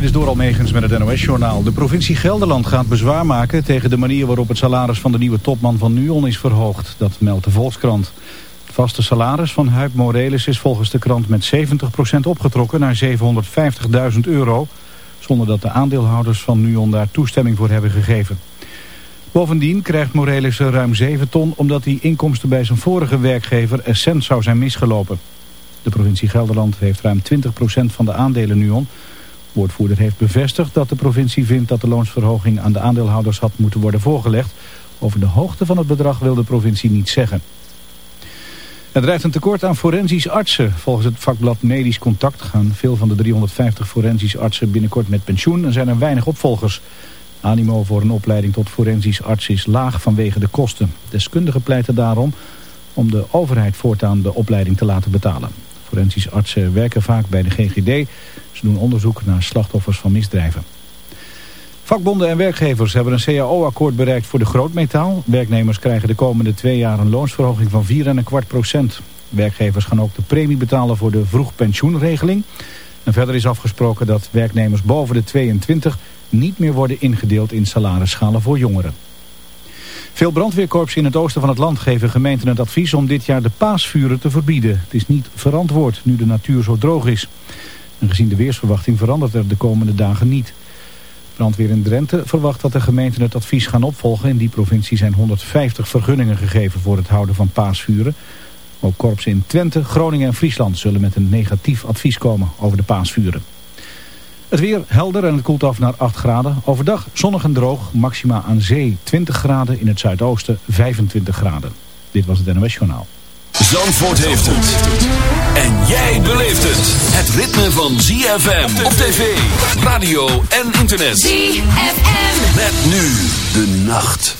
Dit is door Almegens met het NOS-journaal. De provincie Gelderland gaat bezwaar maken tegen de manier waarop het salaris van de nieuwe topman van NUON is verhoogd. Dat meldt de Volkskrant. Het vaste salaris van Huib Morelis is volgens de krant met 70% opgetrokken naar 750.000 euro. Zonder dat de aandeelhouders van NUON daar toestemming voor hebben gegeven. Bovendien krijgt Morelis ruim 7 ton omdat die inkomsten bij zijn vorige werkgever Essent zou zijn misgelopen. De provincie Gelderland heeft ruim 20% van de aandelen NUON. Woordvoerder heeft bevestigd dat de provincie vindt dat de loonsverhoging aan de aandeelhouders had moeten worden voorgelegd. Over de hoogte van het bedrag wil de provincie niet zeggen. Er drijft een tekort aan forensisch artsen. Volgens het vakblad Medisch Contact gaan veel van de 350 forensisch artsen binnenkort met pensioen en zijn er weinig opvolgers. Animo voor een opleiding tot forensisch arts is laag vanwege de kosten. Deskundigen pleiten daarom om de overheid voortaan de opleiding te laten betalen. Forensisch artsen werken vaak bij de GGD. Ze doen onderzoek naar slachtoffers van misdrijven. Vakbonden en werkgevers hebben een CAO-akkoord bereikt voor de grootmetaal. Werknemers krijgen de komende twee jaar een loonsverhoging van 4,25 procent. Werkgevers gaan ook de premie betalen voor de vroegpensioenregeling. En verder is afgesproken dat werknemers boven de 22 niet meer worden ingedeeld in salarisschalen voor jongeren. Veel brandweerkorpsen in het oosten van het land geven gemeenten het advies om dit jaar de paasvuren te verbieden. Het is niet verantwoord nu de natuur zo droog is. En gezien de weersverwachting verandert er de komende dagen niet. Brandweer in Drenthe verwacht dat de gemeenten het advies gaan opvolgen. In die provincie zijn 150 vergunningen gegeven voor het houden van paasvuren. Ook korpsen in Twente, Groningen en Friesland zullen met een negatief advies komen over de paasvuren. Het weer helder en het koelt af naar 8 graden. Overdag zonnig en droog, maxima aan zee 20 graden, in het zuidoosten 25 graden. Dit was het NOS Journaal. Zandvoort heeft het. En jij beleeft het. Het ritme van ZFM op tv, radio en internet. ZFM. Met nu de nacht.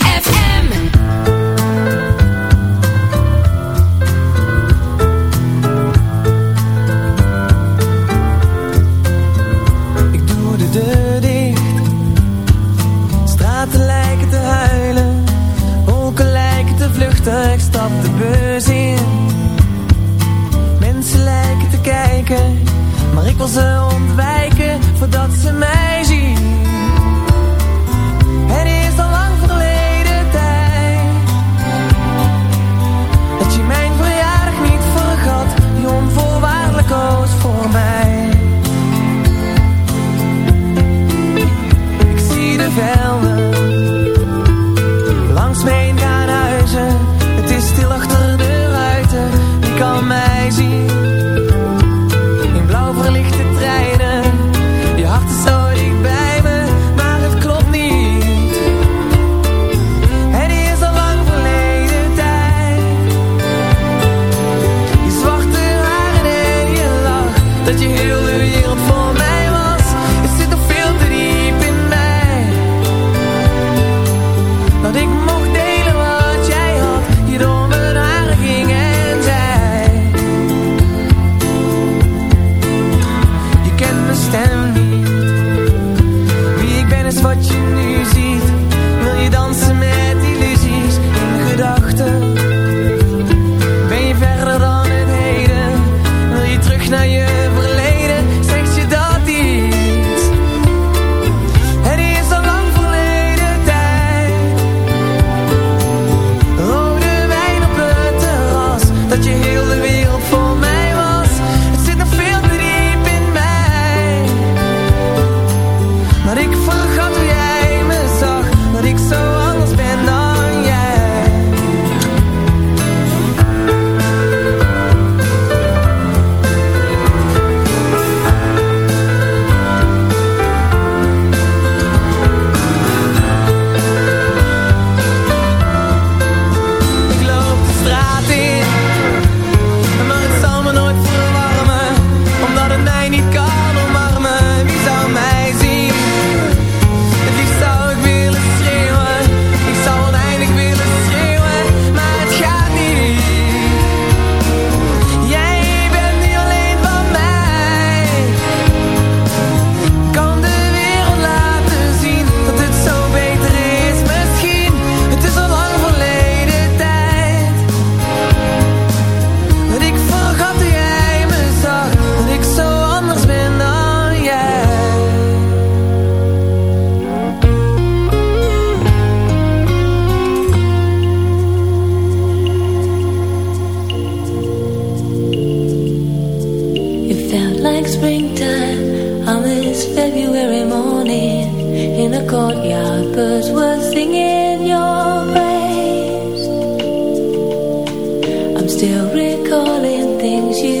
Still recalling things you